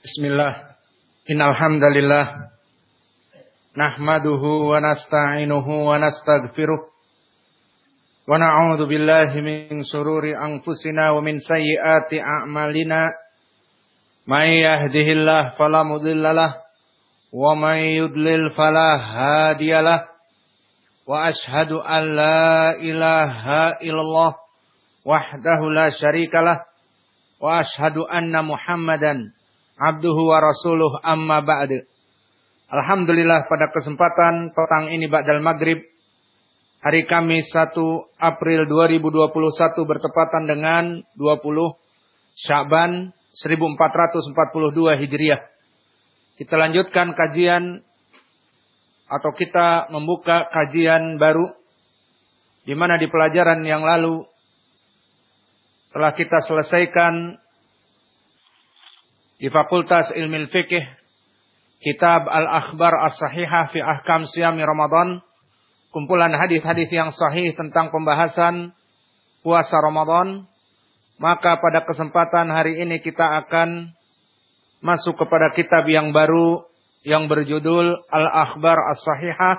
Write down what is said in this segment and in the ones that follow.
Bismillah. Innal hamdalillah nahmaduhu wa nasta'inuhu wa nastaghfiruh wa na'udzu billahi min shururi anfusina wa min sayyiati a'malina. May yahdihillahu fala mudhillalah wa may yudlil fala wa ashhadu an la ilaha illallah wahdahu la syarikalah wa ashhadu anna muhammadan abduhu wa rasuluh amma ba'du. Alhamdulillah pada kesempatan petang ini ba'dal maghrib hari Kamis 1 April 2021 bertepatan dengan 20 Syaban 1442 Hijriah. Kita lanjutkan kajian atau kita membuka kajian baru di mana di pelajaran yang lalu telah kita selesaikan di Fakultas Ilmu Fikih Kitab Al-Akhbar As-Sahihah fi Ahkam Siyami Ramadan kumpulan hadis-hadis yang sahih tentang pembahasan puasa Ramadan maka pada kesempatan hari ini kita akan masuk kepada kitab yang baru yang berjudul Al-Akhbar As-Sahihah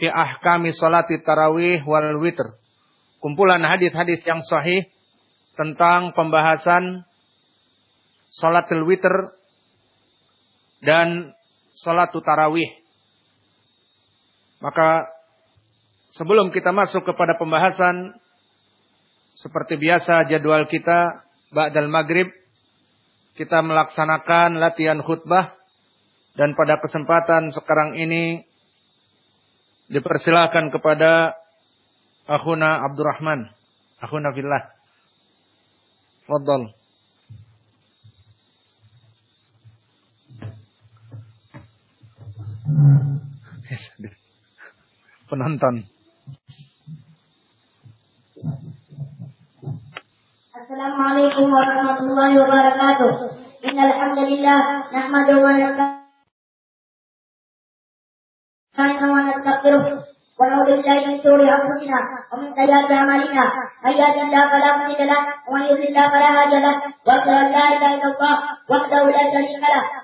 fi Ahkami Salati Tarawih wal Witr. Kumpulan hadis-hadis yang sahih tentang pembahasan salatul witr dan salatul tarawih. Maka sebelum kita masuk kepada pembahasan seperti biasa jadwal kita ba'dal maghrib kita melaksanakan latihan khutbah dan pada kesempatan sekarang ini dipersilahkan kepada Akhuna Abdurrahman. Akhuna Fillah. Fadal. Hmm. Penonton. Assalamualaikum warahmatullahi wabarakatuh. Innalhamdulillah nahmadu wa nasta'inu wa nastaghfiruh wa na'udzu billahi min shururi anfusina wa min sayyiati a'malina. May yahdihillahu fala mudilla lahu wa may yudlil fala hadiya lahu. Wa asyhadu an la ilaha illallah wahdahu la syarika lahu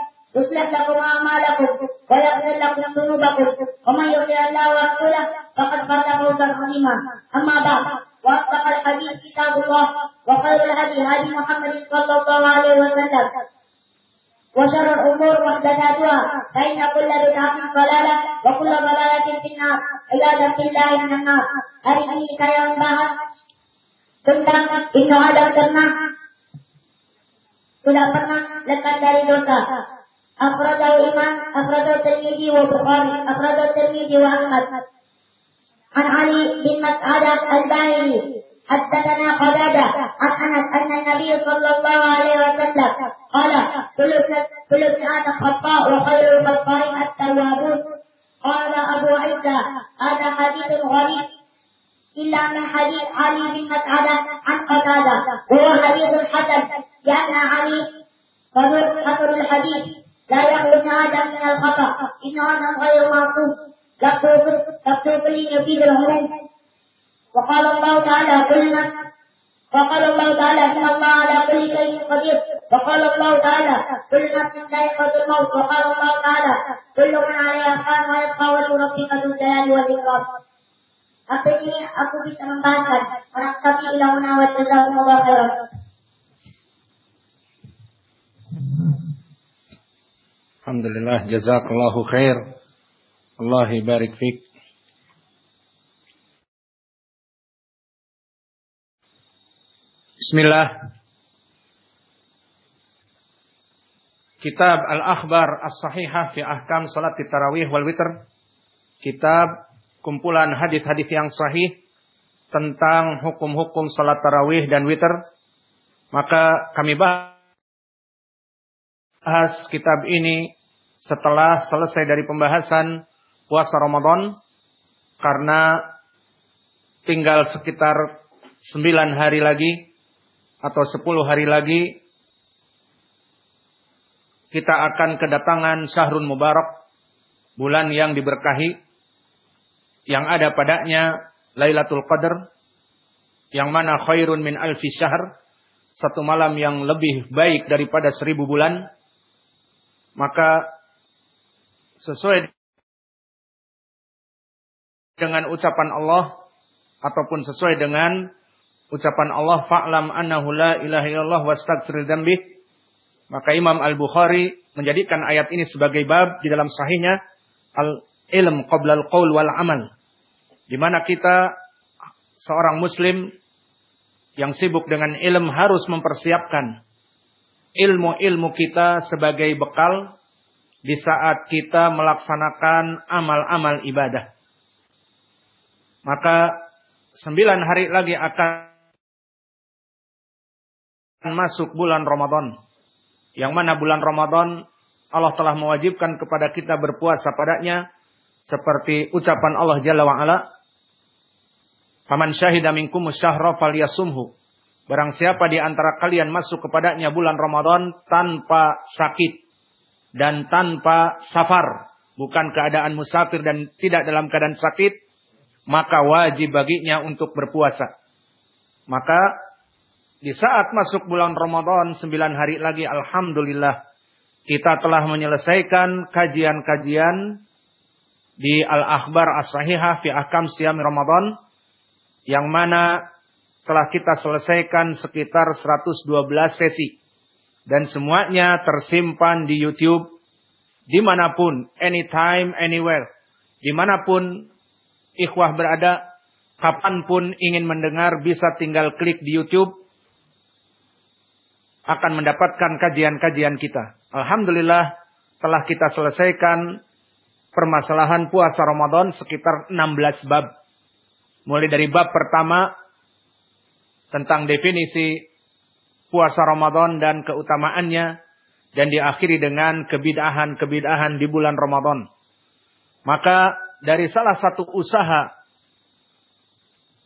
يصلح لكم أعمالكم ويغفر لكم ذنوبكم ومن يطع الله ورسوله فقد فاز فوزا عظيما أما بعد وأصدق الحديث كتاب الله وخير الهدي هدي محمد صلى الله عليه وسلم وشر الأمور محدثاتها فإن كل بدعة ضلالة وكل ضلالة في النار عياذا بالله من النار hari ini saya membahas tentang Ibnu Adam pernah tidak pernah lekat dari dosa. Afradul Tirmidzi wa Bukhari, Afradul Tirmidzi wa Ahmad. عن علي بن مسعدة الباهلي حدثنا قتادة عن أنس أن النبي صلى الله عليه وسلم قال كل كل ابن آدم خطاء وخير الخطائين التوابون. قال أبو عيسى هذا حديث غريب. إلا من حديث علي بن مسعدة عن قتادة وهو حديث حسن لأن علي صدر حسن الحديث. لا يخرج آدم من الخطأ إن آدم غير معصوم مكتوب لي يفيد العموم وقال الله تعالى كل وقال الله تعالى إن الله على كل شيء قدير وقال الله تعالى كل نفس ذائقة الموت وقال الله تعالى كل من عليها فان ويبقى وجه ربك ذو الجلال والإكرام Apa ini aku bisa membahaskan Orang kami ilahuna wa jazakumullah khairan Alhamdulillah jazakallahu khair Allah barik fik. Bismillah. Kitab Al-Akhbar As-Sahihah fi Ahkam Salat Tarawih wal Witr. Kitab kumpulan hadis-hadis yang sahih tentang hukum-hukum salat tarawih dan witr. Maka kami bahas kitab ini setelah selesai dari pembahasan puasa Ramadan karena tinggal sekitar 9 hari lagi atau 10 hari lagi kita akan kedatangan Syahrul Mubarak bulan yang diberkahi yang ada padanya Lailatul Qadar yang mana khairun min alfi syahr satu malam yang lebih baik daripada seribu bulan maka sesuai dengan ucapan Allah ataupun sesuai dengan ucapan Allah fa'lam annahu la ilaha illallah wastaghfir dzambih maka Imam Al-Bukhari menjadikan ayat ini sebagai bab di dalam sahihnya al ilm qabla al qaul wal amal di mana kita seorang muslim yang sibuk dengan ilmu harus mempersiapkan ilmu-ilmu kita sebagai bekal di saat kita melaksanakan amal-amal ibadah. Maka sembilan hari lagi akan masuk bulan Ramadan. Yang mana bulan Ramadan Allah telah mewajibkan kepada kita berpuasa padanya. Seperti ucapan Allah Jalla wa'ala. Faman syahida minkum syahra. Barang siapa di antara kalian masuk kepadanya bulan Ramadan tanpa sakit dan tanpa safar, bukan keadaan musafir dan tidak dalam keadaan sakit, maka wajib baginya untuk berpuasa. Maka di saat masuk bulan Ramadan sembilan hari lagi alhamdulillah kita telah menyelesaikan kajian-kajian di Al-Akhbar As-Sahihah fi Ahkam Siyam Ramadan yang mana telah kita selesaikan sekitar 112 sesi dan semuanya tersimpan di YouTube di mana pun, anytime, anywhere, di mana pun ikhwah berada, kapan pun ingin mendengar bisa tinggal klik di YouTube akan mendapatkan kajian-kajian kita. Alhamdulillah telah kita selesaikan permasalahan puasa Ramadan sekitar 16 bab. Mulai dari bab pertama tentang definisi puasa Ramadan dan keutamaannya dan diakhiri dengan kebidahan-kebidahan di bulan Ramadan. Maka dari salah satu usaha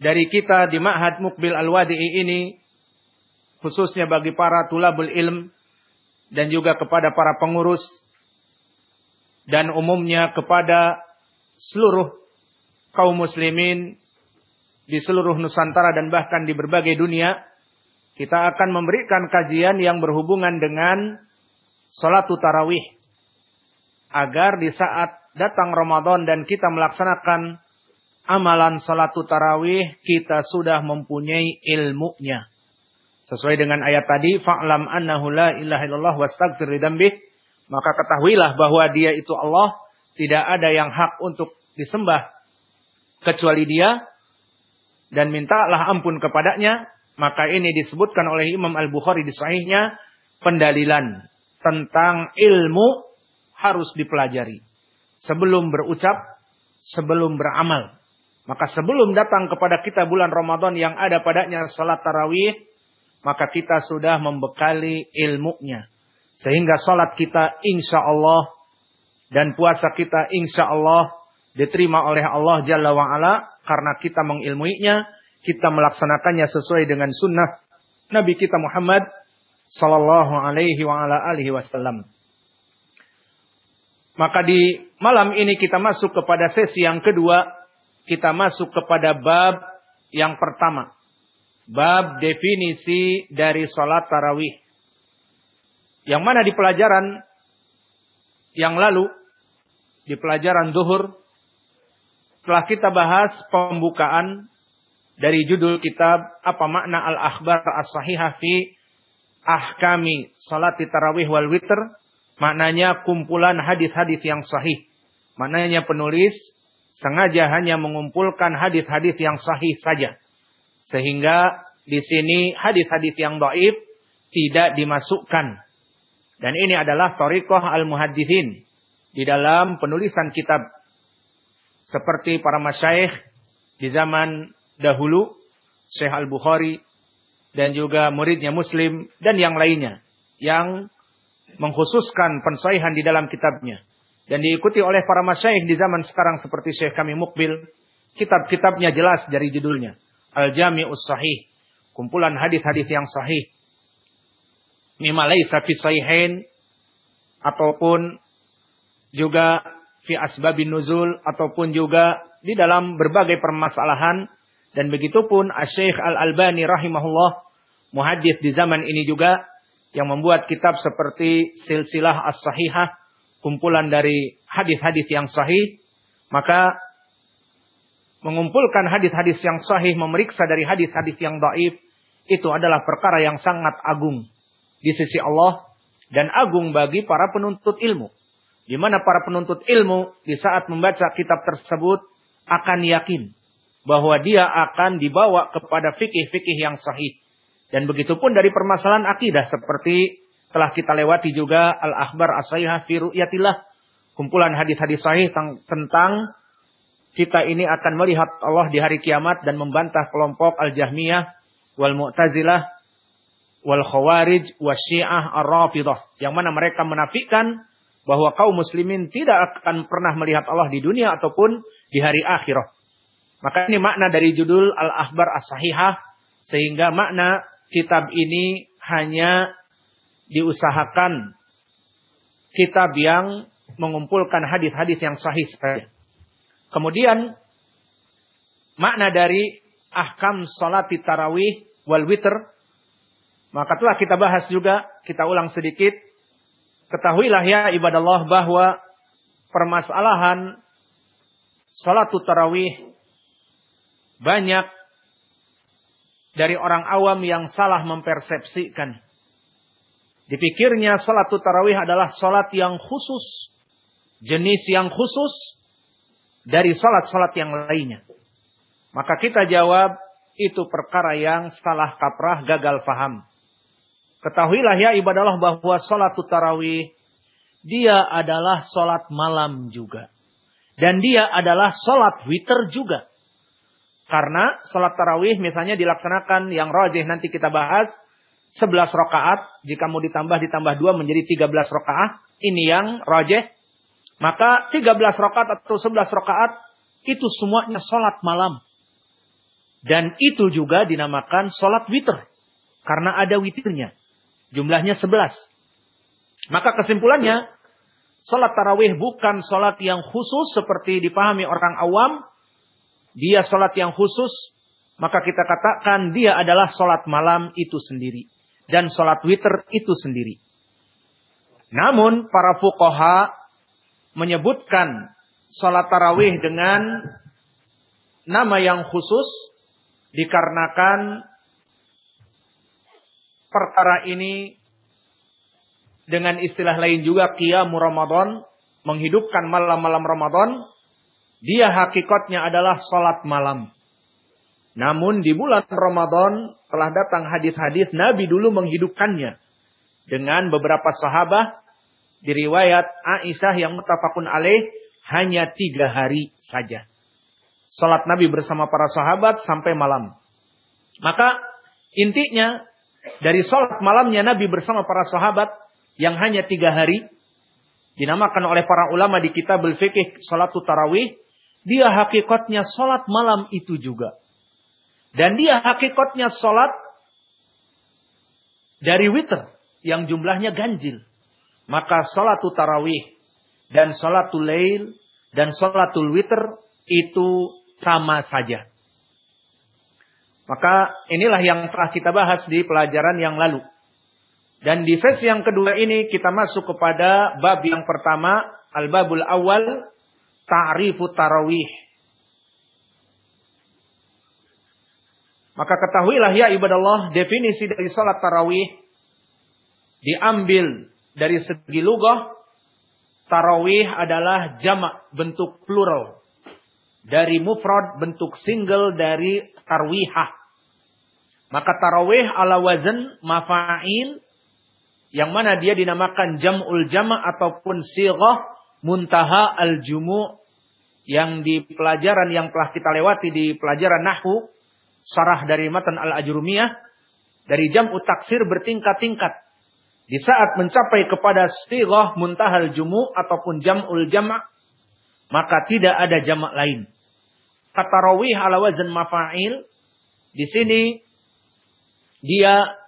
dari kita di Ma'had Mukbil Al-Wadi'i ini khususnya bagi para tulabul ilm dan juga kepada para pengurus dan umumnya kepada seluruh kaum muslimin di seluruh Nusantara dan bahkan di berbagai dunia kita akan memberikan kajian yang berhubungan dengan salat tarawih. Agar di saat datang Ramadan dan kita melaksanakan amalan salat tarawih, kita sudah mempunyai ilmunya. Sesuai dengan ayat tadi, fa'lam annahu la ilaha illallah wastaghfir lidambih. Maka ketahuilah bahwa dia itu Allah, tidak ada yang hak untuk disembah kecuali dia dan mintalah ampun kepadanya maka ini disebutkan oleh Imam Al-Bukhari di sahihnya pendalilan tentang ilmu harus dipelajari. Sebelum berucap, sebelum beramal. Maka sebelum datang kepada kita bulan Ramadan yang ada padanya salat tarawih, maka kita sudah membekali ilmunya. Sehingga salat kita insya Allah dan puasa kita insya Allah diterima oleh Allah Jalla wa'ala karena kita mengilmuinya kita melaksanakannya sesuai dengan sunnah Nabi kita Muhammad sallallahu alaihi wa ala alihi wasallam. Maka di malam ini kita masuk kepada sesi yang kedua, kita masuk kepada bab yang pertama. Bab definisi dari salat tarawih. Yang mana di pelajaran yang lalu, di pelajaran duhur, telah kita bahas pembukaan dari judul kitab apa makna al-akhbar as-sahihah fi ahkami salat tarawih wal witr maknanya kumpulan hadis-hadis yang sahih. Maknanya penulis sengaja hanya mengumpulkan hadis-hadis yang sahih saja. Sehingga di sini hadis-hadis yang dhaif tidak dimasukkan. Dan ini adalah tariqah al-muhaddithin di dalam penulisan kitab seperti para masyayikh di zaman dahulu Syekh Al-Bukhari dan juga muridnya Muslim dan yang lainnya yang mengkhususkan pensahihan di dalam kitabnya. dan diikuti oleh para masyayikh di zaman sekarang seperti Syekh kami Mukbil. Kitab-kitabnya jelas dari judulnya. Al-Jami'us Sahih. Kumpulan hadis-hadis yang sahih. Mima laisa fi sahihain ataupun juga fi asbabin nuzul ataupun juga di dalam berbagai permasalahan dan begitu pun Syekh Al-Albani rahimahullah muhaddits di zaman ini juga yang membuat kitab seperti Silsilah As-Sahihah kumpulan dari hadis-hadis yang sahih, maka mengumpulkan hadis-hadis yang sahih, memeriksa dari hadis-hadis yang daif, itu adalah perkara yang sangat agung di sisi Allah dan agung bagi para penuntut ilmu. Di mana para penuntut ilmu di saat membaca kitab tersebut akan yakin bahwa dia akan dibawa kepada fikih-fikih yang sahih. Dan begitu pun dari permasalahan akidah seperti telah kita lewati juga Al-Akhbar As-Sahihah fi Ru'yatillah. Kumpulan hadis-hadis sahih tentang kita ini akan melihat Allah di hari kiamat dan membantah kelompok Al-Jahmiyah wal Mu'tazilah wal Khawarij wal Syiah Ar-Rafidah yang mana mereka menafikan bahwa kaum muslimin tidak akan pernah melihat Allah di dunia ataupun di hari akhirah. Maka ini makna dari judul Al-Akhbar As-Sahihah sehingga makna kitab ini hanya diusahakan kitab yang mengumpulkan hadis-hadis yang sahih saja. Kemudian makna dari ahkam salat tarawih wal witr maka telah kita bahas juga, kita ulang sedikit. Ketahuilah ya ibadah Allah bahwa permasalahan salat tarawih banyak dari orang awam yang salah mempersepsikan Dipikirnya salat tarawih adalah salat yang khusus. Jenis yang khusus dari salat-salat yang lainnya. Maka kita jawab itu perkara yang salah kaprah, gagal faham. Ketahuilah ya ibadahlah bahwa salat tarawih dia adalah salat malam juga. Dan dia adalah salat witir juga. Karena salat tarawih misalnya dilaksanakan yang rajih nanti kita bahas 11 rakaat, jika mau ditambah ditambah 2 menjadi 13 rakaat, ini yang rajih. Maka 13 rakaat atau 11 rakaat itu semuanya sholat malam. Dan itu juga dinamakan sholat witir. Karena ada witirnya. Jumlahnya 11. Maka kesimpulannya, sholat tarawih bukan sholat yang khusus seperti dipahami orang awam. Dia sholat yang khusus, maka kita katakan dia adalah sholat malam itu sendiri dan sholat witir itu sendiri. Namun para fukoha menyebutkan sholat tarawih dengan nama yang khusus dikarenakan perkara ini dengan istilah lain juga qiyamu Ramadan menghidupkan malam-malam Ramadan dia hakikatnya adalah sholat malam. Namun di bulan Ramadan telah datang hadis-hadis Nabi dulu menghidupkannya dengan beberapa sahabat di riwayat Aisyah yang mutafakun alaih hanya tiga hari saja. Salat Nabi bersama para sahabat sampai malam. Maka intinya dari salat malamnya Nabi bersama para sahabat yang hanya tiga hari dinamakan oleh para ulama di kitab al-fiqh salat tarawih dia hakikatnya salat malam itu juga. Dan dia hakikatnya sholat dari witr yang jumlahnya ganjil. Maka sholatul tarawih dan sholatul lail dan sholatul witr itu sama saja. Maka inilah yang telah kita bahas di pelajaran yang lalu. Dan di sesi yang kedua ini kita masuk kepada bab yang pertama, al-babul awal, ta'rifu tarawih. Maka ketahuilah ya ibadah Allah, definisi dari salat tarawih diambil dari segi lugah. Tarawih adalah jamak bentuk plural. Dari mufrad bentuk single dari tarwihah. Maka tarawih ala wazan mafa'il yang mana dia dinamakan jam'ul jama' ataupun sighah muntaha al-jumu' yang di pelajaran yang telah kita lewati di pelajaran nahwu sarah dari matan al-ajrumiyah dari jam utaksir bertingkat-tingkat. Di saat mencapai kepada sighah muntahal jumu ataupun jam'ul jama' maka tidak ada jamak lain. Kata rawih ala wazan mafa'il di sini dia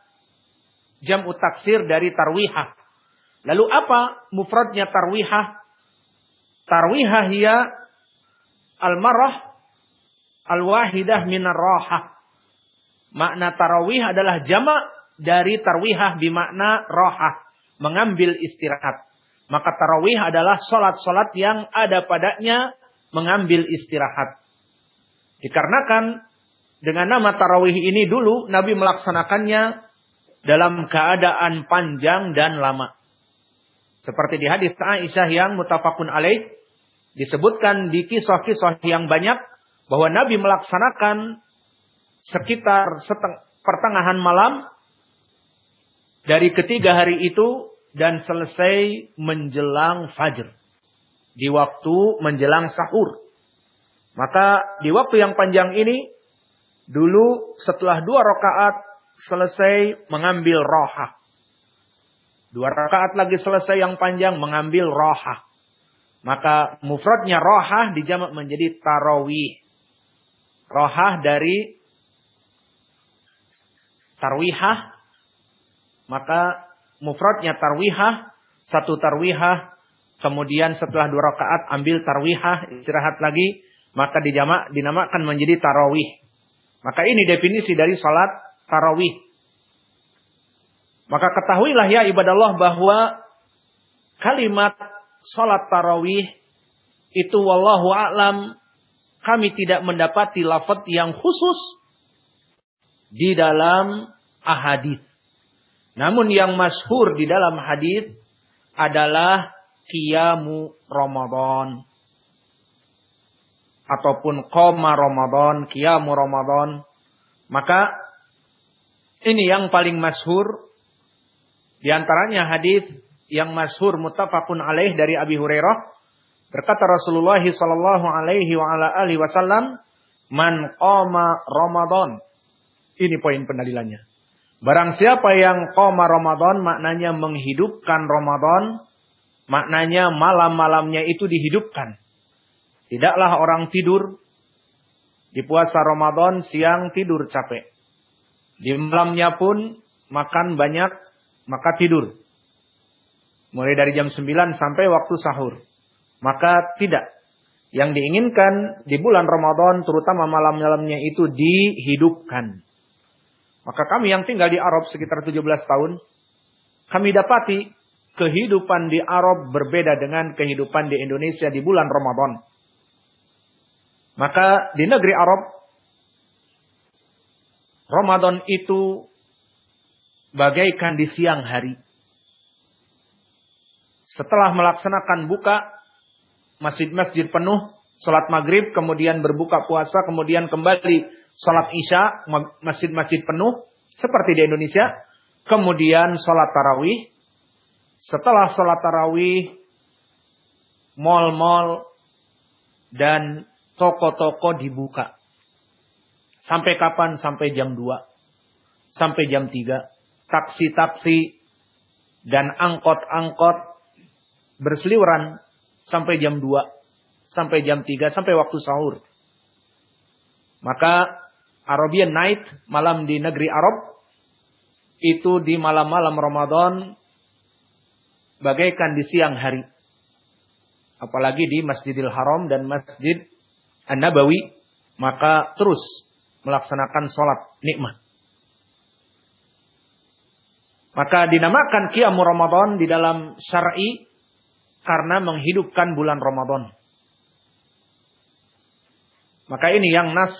jam'u taksir dari tarwihah. Lalu apa mufradnya tarwihah? Tarwihah hiya al-marah al-wahidah minar rahah. Makna tarawih adalah jamak dari tarwihah bimakna rohah. Mengambil istirahat. Maka tarawih adalah solat-solat yang ada padanya mengambil istirahat. Dikarenakan dengan nama tarawih ini dulu Nabi melaksanakannya dalam keadaan panjang dan lama. Seperti di hadis Aisyah yang mutafakun alaih disebutkan di kisah-kisah yang banyak bahwa Nabi melaksanakan sekitar seteng, pertengahan malam dari ketiga hari itu dan selesai menjelang fajr. Di waktu menjelang sahur. Maka di waktu yang panjang ini, dulu setelah dua rakaat selesai mengambil roha. Dua rakaat lagi selesai yang panjang mengambil roha. Maka mufradnya roha dijamak menjadi tarawih. Roha dari tarwihah maka mufradnya tarwihah, satu tarwihah, kemudian setelah dua rakaat ambil tarwihah, istirahat lagi, maka dijamak dinamakan menjadi tarawih. Maka ini definisi dari salat tarawih. Maka ketahuilah ya ibadah Allah bahwa kalimat salat tarawih itu wallahu a'lam kami tidak mendapati lafaz yang khusus di dalam ahadits. Namun yang masyhur di dalam hadis adalah kiamu Ramadan ataupun koma Ramadan, kiamu Ramadan. Maka ini yang paling masyhur di antaranya hadis yang masyhur muttafaqun alaih dari Abi Hurairah berkata Rasulullah sallallahu alaihi wa ala alihi wasallam man qama Ramadan. Ini poin pendalilannya. Barang siapa yang koma Ramadan maknanya menghidupkan Ramadan, maknanya malam-malamnya itu dihidupkan. Tidaklah orang tidur di puasa Ramadan siang tidur capek. Di malamnya pun makan banyak maka tidur. Mulai dari jam 9 sampai waktu sahur. Maka tidak. Yang diinginkan di bulan Ramadan terutama malam-malamnya itu dihidupkan. Maka kami yang tinggal di Arab sekitar 17 tahun, kami dapati kehidupan di Arab berbeda dengan kehidupan di Indonesia di bulan Ramadan. Maka di negeri Arab, Ramadan itu bagaikan di siang hari. Setelah melaksanakan buka, masjid-masjid penuh, sholat maghrib, kemudian berbuka puasa, kemudian kembali sholat isya, masjid-masjid penuh, seperti di Indonesia. Kemudian sholat tarawih. Setelah sholat tarawih, mal-mal dan toko-toko dibuka. Sampai kapan? Sampai jam 2. Sampai jam 3. Taksi-taksi dan angkot-angkot berseliweran sampai jam 2. Sampai jam 3. Sampai waktu sahur. Maka Arabian Night, malam di negeri Arab, itu di malam-malam Ramadan bagaikan di siang hari. Apalagi di Masjidil Haram dan Masjid An-Nabawi, maka terus melaksanakan sholat nikmat. Maka dinamakan Qiyamu Ramadan di dalam syar'i karena menghidupkan bulan Ramadan. Maka ini yang nas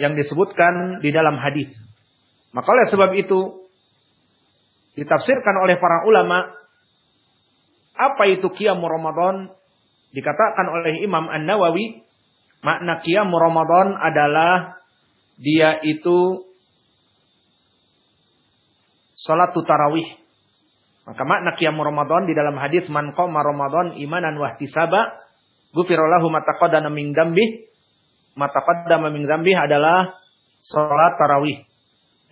yang disebutkan di dalam hadis. Maka oleh sebab itu ditafsirkan oleh para ulama apa itu qiyamul Ramadan dikatakan oleh Imam An-Nawawi makna qiyamul Ramadan adalah dia itu salat tarawih. Maka makna qiyamul Ramadan di dalam hadis man qama Ramadan imanan wa ihtisaba ghufira lahu ma taqaddama min dzambi mata pada min zambih adalah sholat tarawih.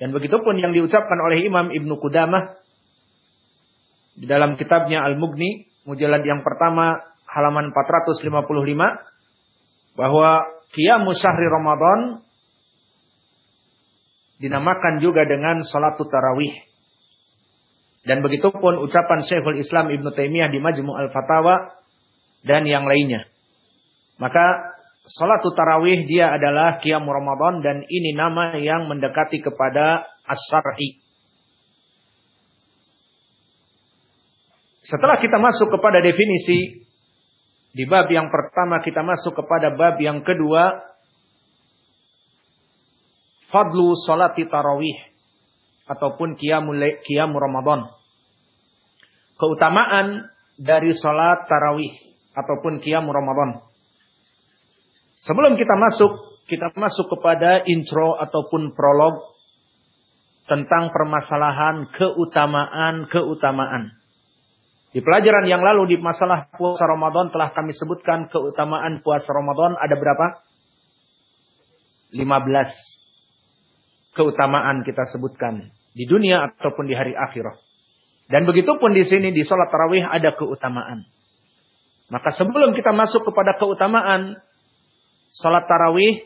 Dan begitu pun yang diucapkan oleh Imam Ibnu Qudamah di dalam kitabnya Al-Mughni, mujallad yang pertama halaman 455 bahwa Qiyamus Syahri Ramadan dinamakan juga dengan salat tarawih. Dan begitu pun ucapan Syekhul Islam Ibn Taimiyah di Majmu' Al-Fatawa dan yang lainnya. Maka salat tarawih dia adalah Qiyam Ramadan dan ini nama yang mendekati kepada as-syar'i. Setelah kita masuk kepada definisi di bab yang pertama kita masuk kepada bab yang kedua fadlu salati tarawih ataupun qiyamul qiyam Ramadan. Keutamaan dari salat tarawih ataupun qiyam Ramadan. Sebelum kita masuk, kita masuk kepada intro ataupun prolog tentang permasalahan keutamaan-keutamaan. Di pelajaran yang lalu di masalah puasa Ramadan telah kami sebutkan keutamaan puasa Ramadan ada berapa? 15 keutamaan kita sebutkan di dunia ataupun di hari akhirah. Dan begitu pun di sini di sholat tarawih ada keutamaan. Maka sebelum kita masuk kepada keutamaan sholat tarawih,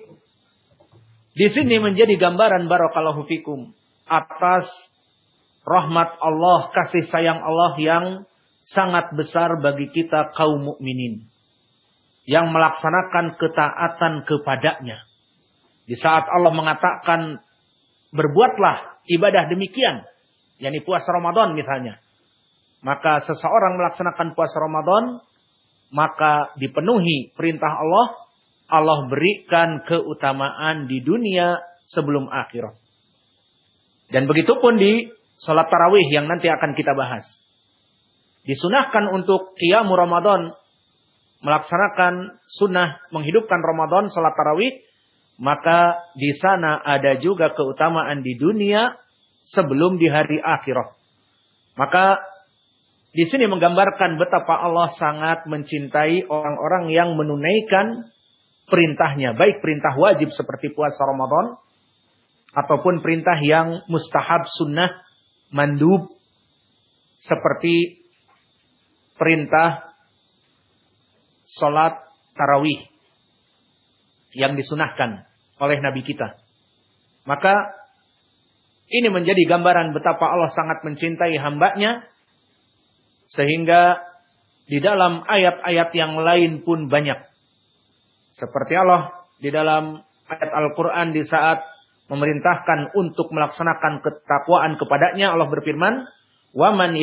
di sini menjadi gambaran barakallahu fikum atas rahmat Allah, kasih sayang Allah yang sangat besar bagi kita kaum mukminin yang melaksanakan ketaatan kepadanya. Di saat Allah mengatakan berbuatlah ibadah demikian. yakni puasa Ramadan misalnya. Maka seseorang melaksanakan puasa Ramadan, maka dipenuhi perintah Allah, Allah berikan keutamaan di dunia sebelum akhirat. Dan begitu pun di sholat tarawih yang nanti akan kita bahas. Disunahkan untuk qiyamul Ramadan, melaksanakan sunnah menghidupkan Ramadan, sholat tarawih, maka di sana ada juga keutamaan di dunia sebelum di hari akhirat. Maka di sini menggambarkan betapa Allah sangat mencintai orang-orang yang menunaikan perintahnya, baik perintah wajib seperti puasa Ramadan ataupun perintah yang mustahab sunnah mandub seperti perintah salat tarawih yang disunahkan oleh Nabi kita. Maka ini menjadi gambaran betapa Allah sangat mencintai hambanya. Sehingga di dalam ayat-ayat yang lain pun banyak. Seperti Allah di dalam ayat Al-Quran di saat memerintahkan untuk melaksanakan ketakwaan kepadanya. Allah berfirman, وَمَنْ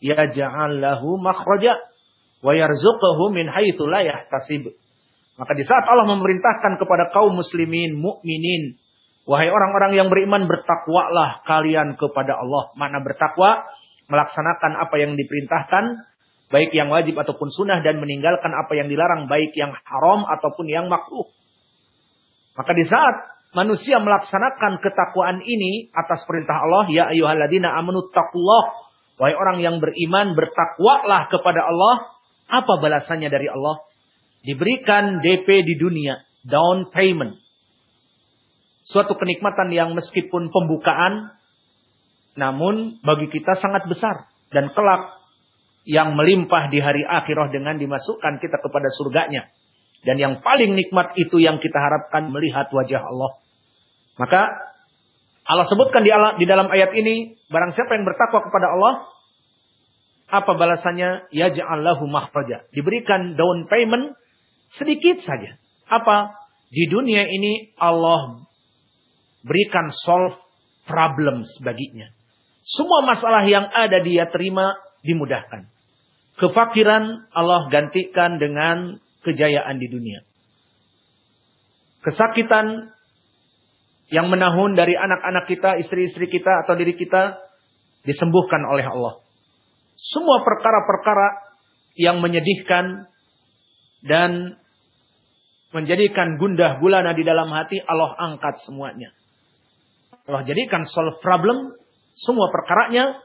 yaj'al lahu makhraja wa yarzuquhu min haitsu la yahtasib. Maka di saat Allah memerintahkan kepada kaum muslimin mukminin, wahai orang-orang yang beriman bertakwalah kalian kepada Allah. Mana bertakwa melaksanakan apa yang diperintahkan baik yang wajib ataupun sunnah dan meninggalkan apa yang dilarang baik yang haram ataupun yang makruh. Maka di saat manusia melaksanakan ketakwaan ini atas perintah Allah, ya ayyuhalladzina amanu taqullah wahai orang yang beriman bertakwalah kepada Allah, apa balasannya dari Allah? diberikan DP di dunia, down payment. Suatu kenikmatan yang meskipun pembukaan, namun bagi kita sangat besar. Dan kelak yang melimpah di hari akhirah dengan dimasukkan kita kepada surganya. Dan yang paling nikmat itu yang kita harapkan melihat wajah Allah. Maka Allah sebutkan di, di dalam ayat ini, barang siapa yang bertakwa kepada Allah, apa balasannya? Ya ja'allahu mahraja. Diberikan down payment Sedikit saja. Apa? Di dunia ini Allah berikan solve problems baginya. Semua masalah yang ada dia terima dimudahkan. Kefakiran Allah gantikan dengan kejayaan di dunia. Kesakitan yang menahun dari anak-anak kita, istri-istri kita atau diri kita disembuhkan oleh Allah. Semua perkara-perkara yang menyedihkan dan menjadikan gundah gulana di dalam hati Allah angkat semuanya. Allah jadikan solve problem semua perkaranya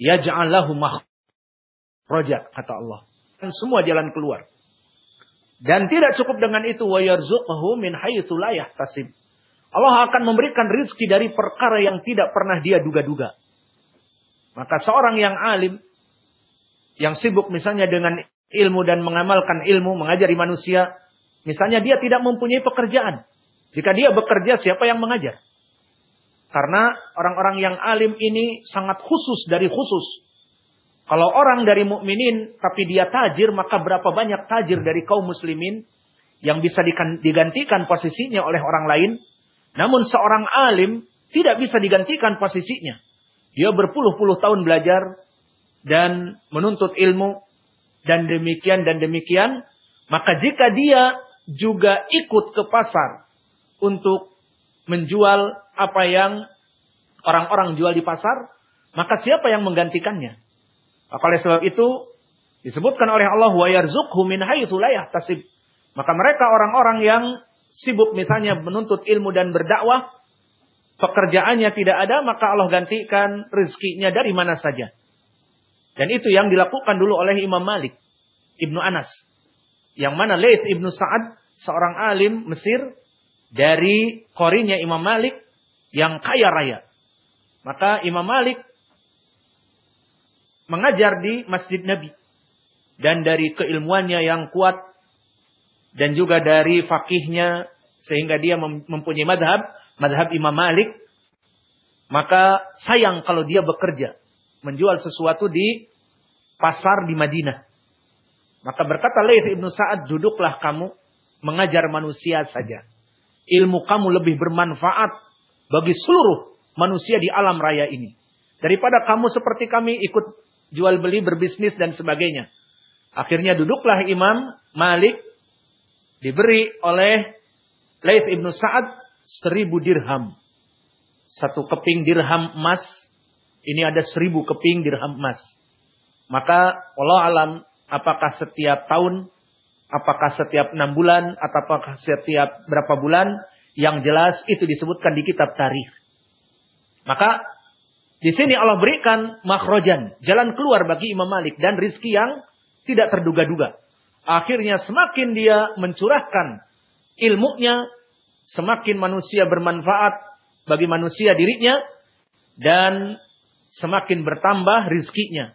ya ja'allahu makhraja kata Allah. Dan semua jalan keluar. Dan tidak cukup dengan itu wa yarzuqhu min haitsu. Allah akan memberikan rizki dari perkara yang tidak pernah dia duga-duga. Maka seorang yang alim, yang sibuk misalnya dengan ilmu dan mengamalkan ilmu, mengajari manusia, misalnya dia tidak mempunyai pekerjaan. Jika dia bekerja, siapa yang mengajar? Karena orang-orang yang alim ini sangat khusus dari khusus. Kalau orang dari mukminin tapi dia tajir, maka berapa banyak tajir dari kaum muslimin yang bisa digantikan posisinya oleh orang lain. Namun seorang alim tidak bisa digantikan posisinya. Dia berpuluh-puluh tahun belajar dan menuntut ilmu dan demikian dan demikian. Maka jika dia juga ikut ke pasar untuk menjual apa yang orang-orang jual di pasar, maka siapa yang menggantikannya? Oleh sebab itu disebutkan oleh Allah wa yarzuqhu min haitsu la yahtasib. Maka mereka orang-orang yang sibuk misalnya menuntut ilmu dan berdakwah, pekerjaannya tidak ada, maka Allah gantikan rezekinya dari mana saja. Dan itu yang dilakukan dulu oleh Imam Malik, Ibnu Anas. Yang mana Laith Ibnu Sa'ad, seorang alim Mesir, dari korinya Imam Malik, yang kaya raya. Maka Imam Malik mengajar di Masjid Nabi. Dan dari keilmuannya yang kuat dan juga dari fakihnya sehingga dia mempunyai madhab, madhab Imam Malik, maka sayang kalau dia bekerja menjual sesuatu di pasar di Madinah. Maka berkata Laith Ibnu Sa'ad, duduklah kamu mengajar manusia saja. Ilmu kamu lebih bermanfaat bagi seluruh manusia di alam raya ini. Daripada kamu seperti kami ikut jual beli, berbisnis dan sebagainya. Akhirnya duduklah Imam Malik diberi oleh Laith ibnu Sa'ad seribu dirham. Satu keping dirham emas. Ini ada seribu keping dirham emas. Maka Allah alam apakah setiap tahun, apakah setiap enam bulan, atau apakah setiap berapa bulan, yang jelas itu disebutkan di kitab tarikh. Maka di sini Allah berikan makrojan, jalan keluar bagi Imam Malik dan rizki yang tidak terduga-duga. Akhirnya semakin dia mencurahkan ilmunya, semakin manusia bermanfaat bagi manusia dirinya dan semakin bertambah rizkinya.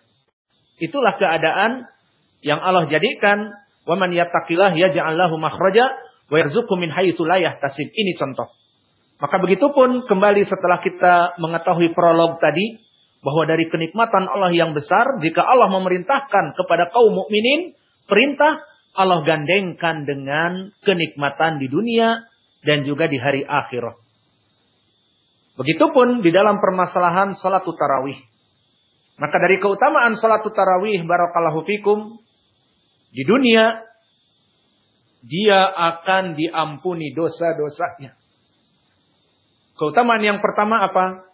Itulah keadaan yang Allah jadikan waman yattaqillah yaj'al lahu makhraja wa yarzuqhu min haitsu. Ini contoh. Maka begitu pun kembali setelah kita mengetahui prolog tadi bahwa dari kenikmatan Allah yang besar jika Allah memerintahkan kepada kaum mukminin perintah Allah gandengkan dengan kenikmatan di dunia dan juga di hari akhirat. Begitupun di dalam permasalahan salat tarawih. Maka dari keutamaan salat tarawih barakallahu fikum di dunia dia akan diampuni dosa-dosanya. Keutamaan yang pertama apa?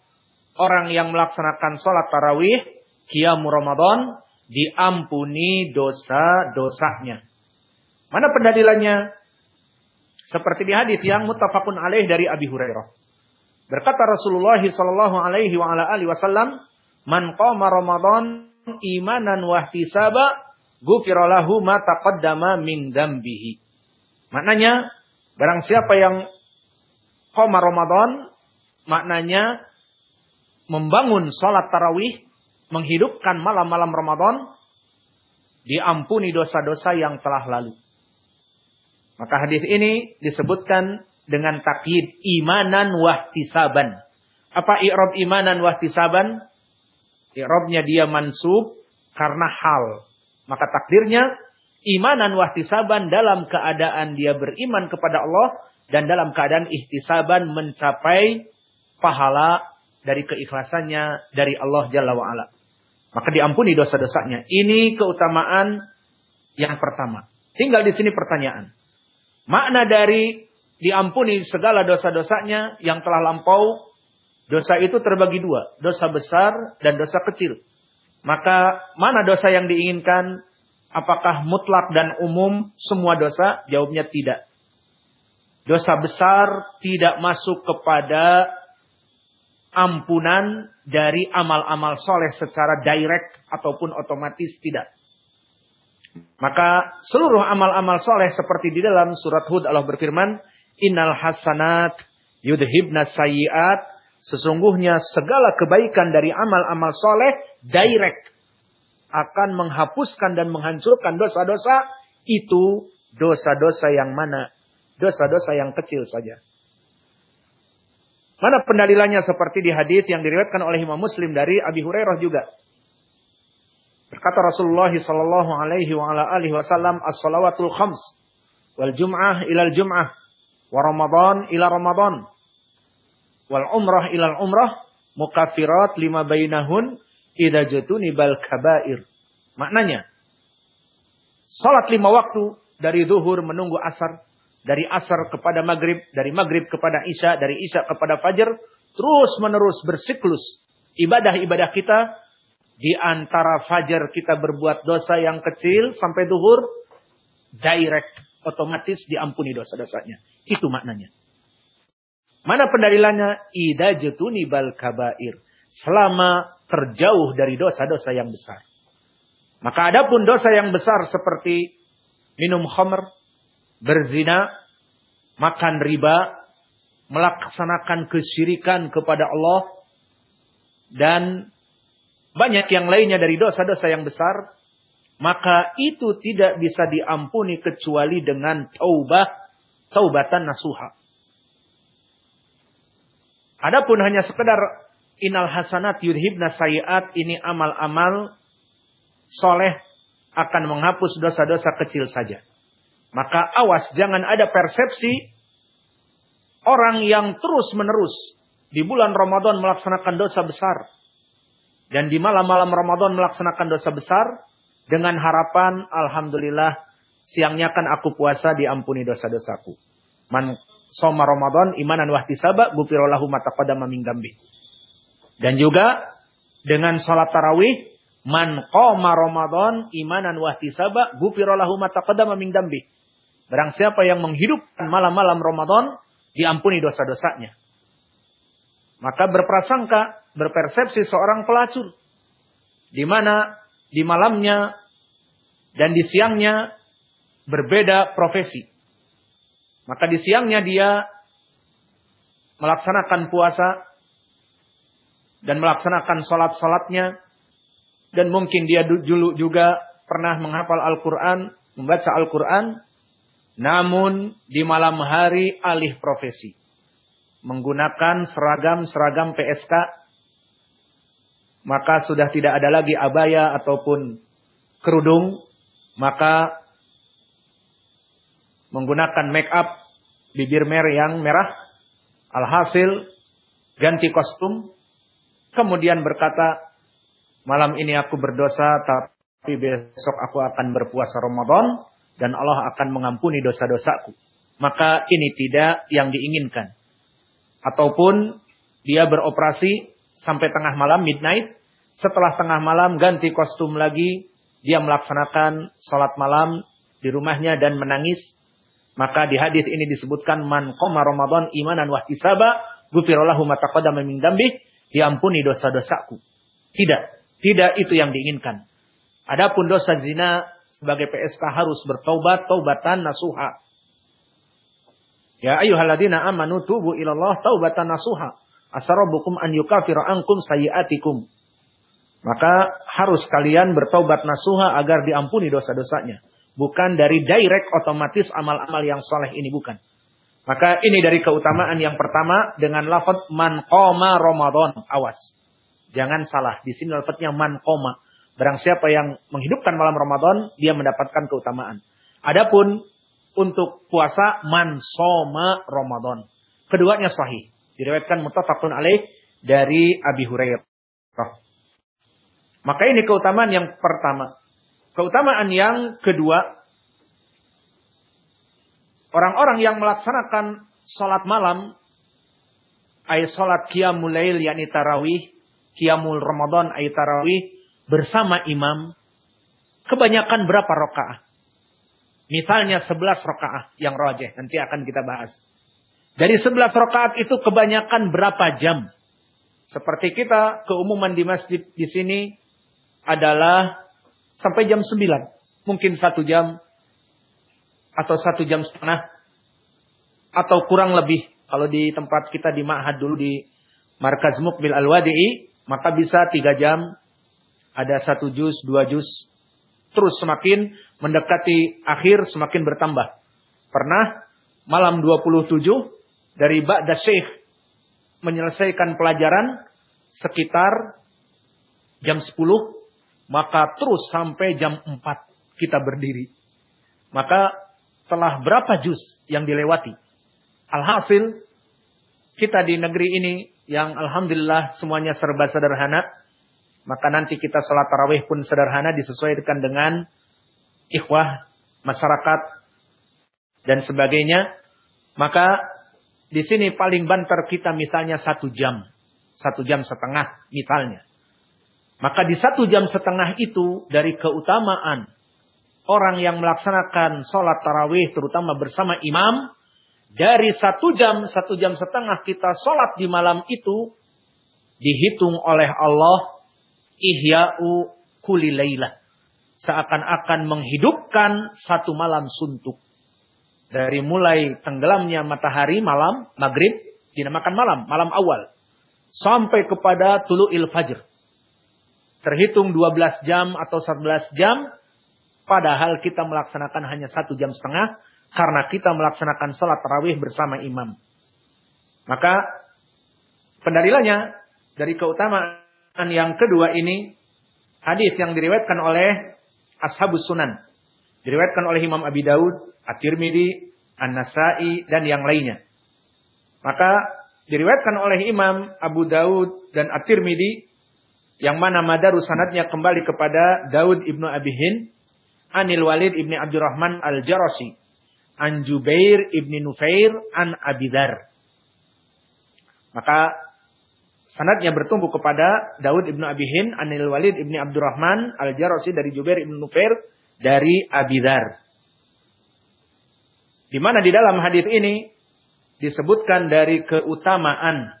Orang yang melaksanakan sholat tarawih, kiamu Ramadan, diampuni dosa-dosanya. Mana pendalilannya? Seperti di hadis yang mutafakun alaih dari Abi Hurairah. Berkata Rasulullah sallallahu alaihi wa ala alihi wasallam, "Man qama Ramadan imanan wa ihtisaba, ghufira lahu ma taqaddama min dzambihi." Maknanya, barang siapa yang qama Ramadan maknanya membangun sholat tarawih, menghidupkan malam-malam Ramadan, diampuni dosa-dosa yang telah lalu. Maka hadis ini disebutkan dengan takyid imanan wahtisaban. Apa i'rab imanan wahtisaban? I'rabnya dia mansub karena hal. Maka takdirnya imanan wahtisaban dalam keadaan dia beriman kepada Allah dan dalam keadaan ihtisaban mencapai pahala dari keikhlasannya dari Allah Jalla wa'ala. Maka diampuni dosa-dosanya. Ini keutamaan yang pertama. Tinggal di sini pertanyaan. Makna dari diampuni segala dosa-dosanya yang telah lampau. Dosa itu terbagi dua. Dosa besar dan dosa kecil. Maka mana dosa yang diinginkan? Apakah mutlak dan umum semua dosa? Jawabnya tidak. Dosa besar tidak masuk kepada ampunan dari amal-amal soleh secara direct ataupun otomatis tidak. Maka seluruh amal-amal soleh seperti di dalam surat Hud Allah berfirman, Innal hasanat yudhibna sayiat Sesungguhnya segala kebaikan dari amal-amal soleh direct akan menghapuskan dan menghancurkan dosa-dosa itu dosa-dosa yang mana? Dosa-dosa yang kecil saja. Mana pendalilannya seperti di hadis yang diriwayatkan oleh Imam Muslim dari Abi Hurairah juga. Berkata Rasulullah sallallahu alaihi wa ala alihi wasallam as-salawatul khams wal jum'ah ila al-jum'ah wa ramadan ila ramadan wal umrah ila al-umrah mukaffirat lima bainahun idza bal kabair. Maknanya salat lima waktu dari zuhur menunggu asar dari asar kepada maghrib, dari maghrib kepada isya, dari isya kepada fajar, terus menerus bersiklus ibadah-ibadah kita di antara fajar kita berbuat dosa yang kecil sampai duhur direct otomatis diampuni dosa-dosanya. Itu maknanya. Mana pendalilannya? Ida jetuni bal kabair. Selama terjauh dari dosa-dosa yang besar. Maka adapun dosa yang besar seperti minum khamr, berzina, makan riba, melaksanakan kesyirikan kepada Allah, dan banyak yang lainnya dari dosa-dosa yang besar, maka itu tidak bisa diampuni kecuali dengan taubah, taubatan nasuha. Adapun hanya sekedar inal hasanat yudhibna sayiat ini amal-amal soleh akan menghapus dosa-dosa kecil saja. Maka awas jangan ada persepsi orang yang terus-menerus di bulan Ramadan melaksanakan dosa besar dan di malam-malam Ramadan melaksanakan dosa besar dengan harapan alhamdulillah siangnya kan aku puasa diampuni dosa-dosaku. Man soma Ramadan imanan wahtisaba gufirallahu mataqaddama min dambi. Dan juga dengan salat tarawih man qama Ramadan imanan wahtisaba gufirallahu mataqaddama min dambi. Barang siapa yang menghidupkan malam-malam Ramadan, diampuni dosa-dosanya. Maka berprasangka, berpersepsi seorang pelacur. Di mana di malamnya dan di siangnya berbeda profesi. Maka di siangnya dia melaksanakan puasa dan melaksanakan sholat-sholatnya. Dan mungkin dia dulu juga pernah menghafal Al-Quran, membaca Al-Quran. Namun di malam hari alih profesi. Menggunakan seragam-seragam PSK. Maka sudah tidak ada lagi abaya ataupun kerudung. Maka menggunakan make up bibir merah yang merah. Alhasil ganti kostum. Kemudian berkata, malam ini aku berdosa tapi besok aku akan berpuasa Ramadan dan Allah akan mengampuni dosa-dosaku. Maka ini tidak yang diinginkan. Ataupun dia beroperasi sampai tengah malam midnight, setelah tengah malam ganti kostum lagi, dia melaksanakan sholat malam di rumahnya dan menangis. Maka di hadis ini disebutkan man qoma Ramadan imanan wahtisaba gufirallahu ma taqaddama min dambih diampuni dosa-dosaku. Tidak, tidak itu yang diinginkan. Adapun dosa zina sebagai PSK harus bertaubat, taubatan nasuha. Ya ayyuhalladzina amanu tubu ilallah taubatan nasuha. Asarabukum an yukafira ankum sayiatikum. Maka harus kalian bertaubat nasuha agar diampuni dosa-dosanya. Bukan dari direct otomatis amal-amal yang soleh ini bukan. Maka ini dari keutamaan yang pertama dengan lafaz man qoma Ramadan. Awas. Jangan salah. Di sini lafaznya man qoma. Barang siapa yang menghidupkan malam Ramadan, dia mendapatkan keutamaan. Adapun untuk puasa man soma Ramadan. Keduanya sahih. Diriwayatkan mutafakun alaih dari Abi Hurairah. Maka ini keutamaan yang pertama. Keutamaan yang kedua, orang-orang yang melaksanakan sholat malam, ayat sholat qiyamul lail yakni tarawih, qiyamul Ramadan ayat tarawih, bersama imam kebanyakan berapa rokaah? Misalnya 11 rokaah yang rojeh. Nanti akan kita bahas. Dari 11 rokaat itu kebanyakan berapa jam? Seperti kita keumuman di masjid di sini adalah sampai jam 9. Mungkin satu jam atau satu jam setengah atau kurang lebih. Kalau di tempat kita di Ma'had dulu di Markaz Mukbil Al-Wadi'i, maka bisa tiga jam, ada satu juz, dua juz. Terus semakin mendekati akhir, semakin bertambah. Pernah malam 27 dari Ba'da Syekh menyelesaikan pelajaran sekitar jam 10, maka terus sampai jam 4 kita berdiri. Maka telah berapa juz yang dilewati? Alhasil, kita di negeri ini yang Alhamdulillah semuanya serba sederhana. Maka nanti kita sholat tarawih pun sederhana disesuaikan dengan ikhwah, masyarakat, dan sebagainya. Maka di sini paling banter kita misalnya satu jam. Satu jam setengah misalnya. Maka di satu jam setengah itu dari keutamaan orang yang melaksanakan sholat tarawih terutama bersama imam dari satu jam, satu jam setengah kita sholat di malam itu, dihitung oleh Allah, ihya'u kuli laylah. Seakan-akan menghidupkan satu malam suntuk. Dari mulai tenggelamnya matahari malam, maghrib, dinamakan malam, malam awal. Sampai kepada tulu'il fajr. Terhitung 12 jam atau 11 jam, padahal kita melaksanakan hanya satu jam setengah, karena kita melaksanakan sholat tarawih bersama imam. Maka pendalilannya dari keutamaan yang kedua ini hadis yang diriwayatkan oleh Ashabus Sunan. Diriwayatkan oleh Imam Abi Daud, At-Tirmidzi, An-Nasai dan yang lainnya. Maka diriwayatkan oleh Imam Abu Daud dan At-Tirmidzi yang mana madaru sanadnya kembali kepada Daud ibnu Abi Hind, Anil Walid ibni Abdurrahman al-Jarasi an Jubair ibni Nufair an Abidar. Maka sanadnya bertumbuh kepada Daud ibnu Abihin, Anil Walid ibni Abdurrahman, Al-Jarasi dari Jubair ibnu Nufair dari Abidar. Di mana di dalam hadis ini disebutkan dari keutamaan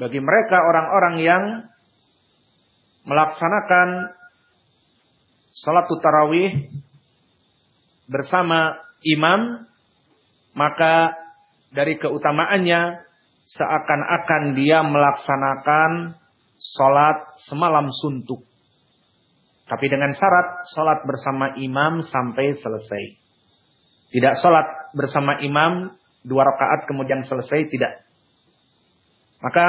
bagi mereka orang-orang yang melaksanakan salat tarawih bersama imam, maka dari keutamaannya seakan-akan dia melaksanakan sholat semalam suntuk. Tapi dengan syarat sholat bersama imam sampai selesai. Tidak sholat bersama imam dua rakaat kemudian selesai, tidak. Maka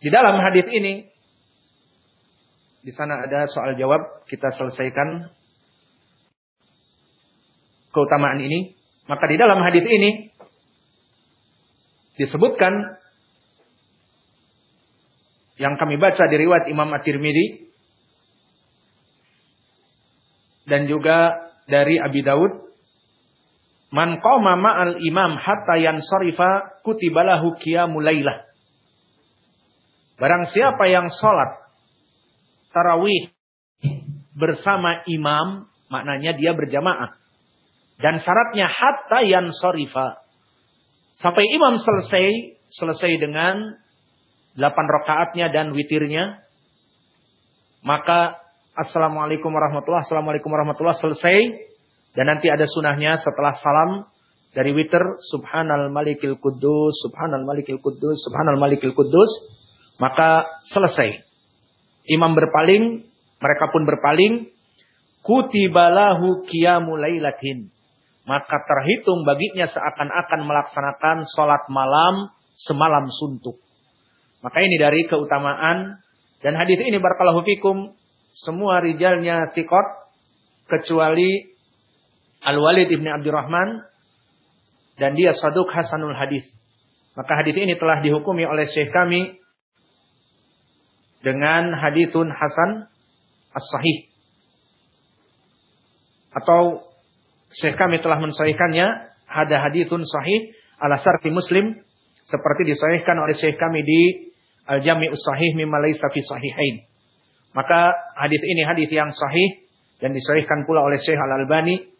di dalam hadis ini di sana ada soal jawab kita selesaikan keutamaan ini, maka di dalam hadis ini disebutkan yang kami baca di riwayat Imam At-Tirmidzi dan juga dari Abi Daud Man qama ma'al imam hatta yansarifa kutibalahu qiyamul lailah. Barang siapa yang salat tarawih bersama imam, maknanya dia berjamaah. Dan syaratnya hatta yang sorifa. Sampai imam selesai, selesai dengan delapan rakaatnya dan witirnya. Maka Assalamualaikum warahmatullahi Assalamualaikum warahmatullahi selesai. Dan nanti ada sunahnya setelah salam dari witir. Subhanal malikil kudus, subhanal malikil kudus, subhanal malikil kudus. Maka selesai. Imam berpaling, mereka pun berpaling. Kutibalahu qiyamulailatin maka terhitung baginya seakan-akan melaksanakan sholat malam semalam suntuk. Maka ini dari keutamaan dan hadis ini barakallahu fikum semua rijalnya sikot kecuali Al-Walid ibn Abdurrahman dan dia saduk hasanul hadis. Maka hadis ini telah dihukumi oleh syekh kami dengan hadithun hasan as-sahih. Atau Syekh kami telah mensahihkannya. Ada hadithun sahih ala sarfi muslim. Seperti disahihkan oleh Syekh kami di Al-Jami'us Sahih mimma laysa fi sahihain. Maka hadis ini hadis yang sahih dan disahihkan pula oleh Syekh Al-Albani.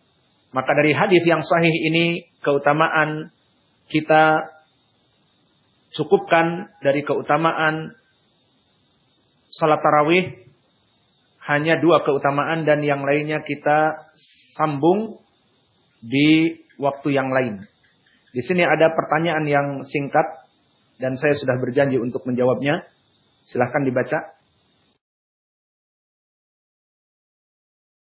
Maka dari hadis yang sahih ini keutamaan kita cukupkan dari keutamaan salat tarawih hanya dua keutamaan dan yang lainnya kita sambung di waktu yang lain. Di sini ada pertanyaan yang singkat dan saya sudah berjanji untuk menjawabnya. Silahkan dibaca.